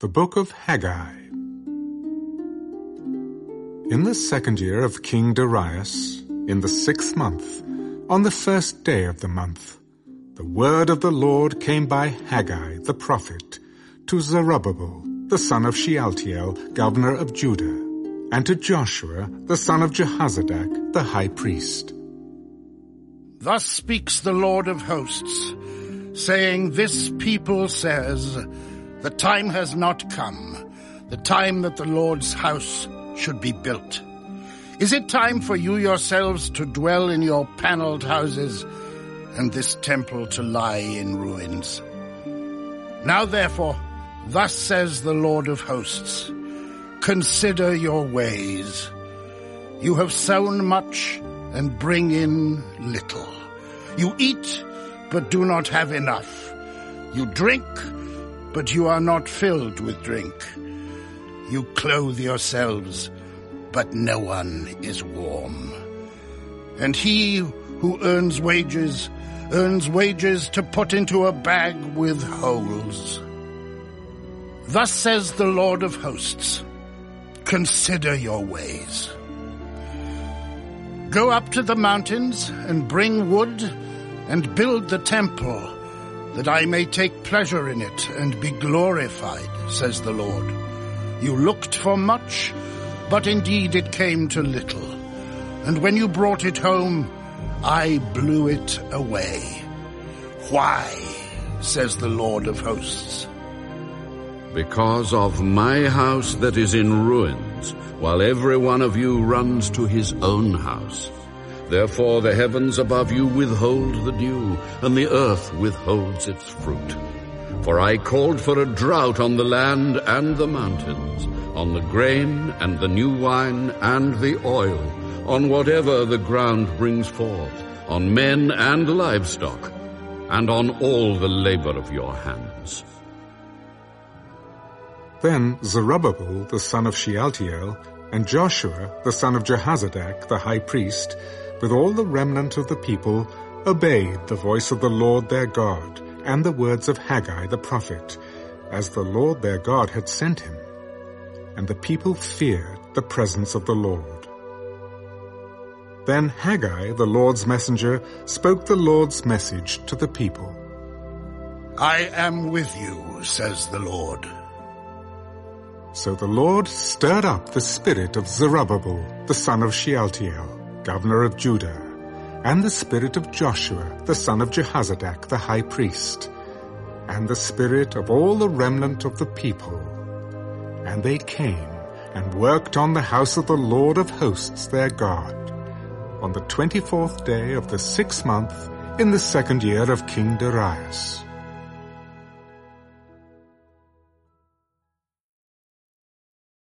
The Book of Haggai In the second year of King Darius, in the sixth month, on the first day of the month, the word of the Lord came by Haggai the prophet to Zerubbabel, the son of Shealtiel, governor of Judah, and to Joshua, the son of Jehozadak, the high priest. Thus speaks the Lord of hosts, saying, This people says, The time has not come, the time that the Lord's house should be built. Is it time for you yourselves to dwell in your paneled houses, and this temple to lie in ruins? Now therefore, thus says the Lord of hosts, Consider your ways. You have sown much and bring in little. You eat, but do not have enough. You drink, but you are not filled with drink. You clothe yourselves, but no one is warm. And he who earns wages, earns wages to put into a bag with holes. Thus says the Lord of hosts, consider your ways. Go up to the mountains and bring wood and build the temple, that I may take pleasure in it and be glorified, says the Lord. You looked for much, but indeed it came to little. And when you brought it home, I blew it away. Why, says the Lord of hosts. Because of my house that is in ruins, while every one of you runs to his own house. Therefore the heavens above you withhold the dew, and the earth withholds its fruit. For I called for a drought on the land and the mountains, on the grain and the new wine and the oil, on whatever the ground brings forth, on men and livestock, and on all the labor of your hands. Then Zerubbabel the son of Shealtiel, and Joshua the son of Jehozadak the high priest, with all the remnant of the people, obeyed the voice of the Lord their God, and the words of Haggai the prophet, as the Lord their God had sent him. And the people feared the presence of the Lord. Then Haggai, the Lord's messenger, spoke the Lord's message to the people. I am with you, says the Lord. So the Lord stirred up the spirit of Zerubbabel, the son of Shealtiel, governor of Judah, and the spirit of Joshua, the son of Jehozadak, the high priest, and the spirit of all the remnant of the people. And they came and worked on the house of the Lord of hosts their God, on the twenty-fourth day of the sixth month in the second year of King Darius.